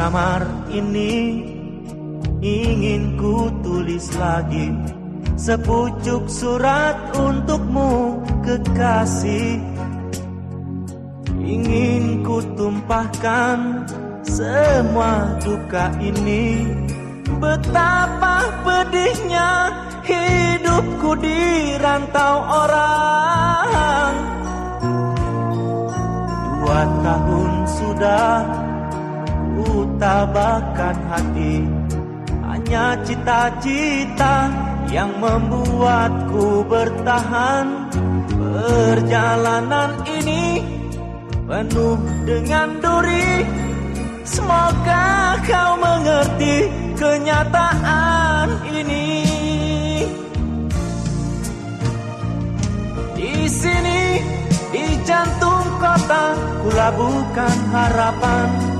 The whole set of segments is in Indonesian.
Kamar ini ingin ku tulis lagi sepucuk surat untukmu kekasih. Ingin ku tumpahkan semua duka ini. Betapa pedihnya hidupku di rantau orang. Dua tahun sudah ku tabahkan hati Hanya cita-cita yang membuatku bertahan. Perjalanan ini penuh dengan duri. Semoga kau mengerti kenyataan ini. Di sini, di jantung kota Kulabukan harapan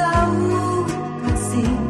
tahu kasih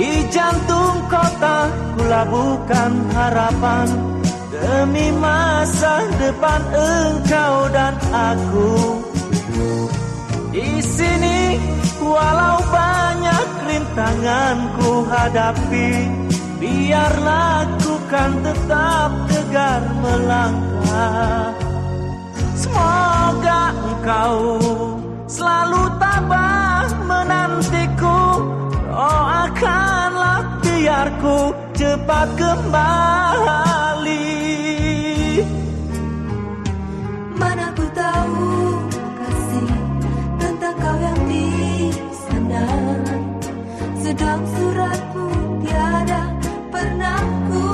di jantung kota, kulabukan harapan demi masa depan engkau dan aku. Di sini, walau banyak rintangan ku hadapi, biarlah ku kan tetap tegar melangkah. Semoga engkau kembali. Mana ku tahu kasih tentang kau yang di sana. Sedang suratmu tiada pernah ku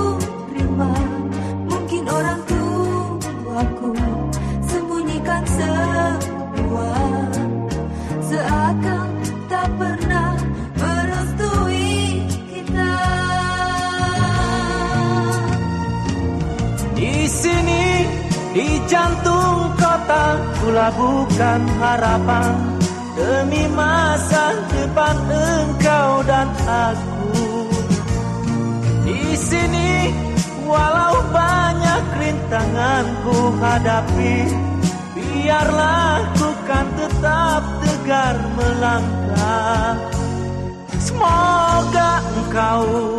di jantung kota, kulabukan harapan demi masa depan engkau dan aku. Di sini, walau banyak rintangan ku hadapi, biarlah ku kan tetap tegar melangkah. Semoga engkau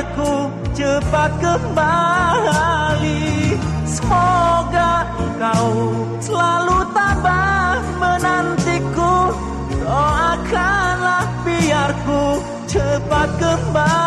biarku cepat kembali. Semoga engkau selalu tabah menantiku. Doakanlah biarku cepat kembali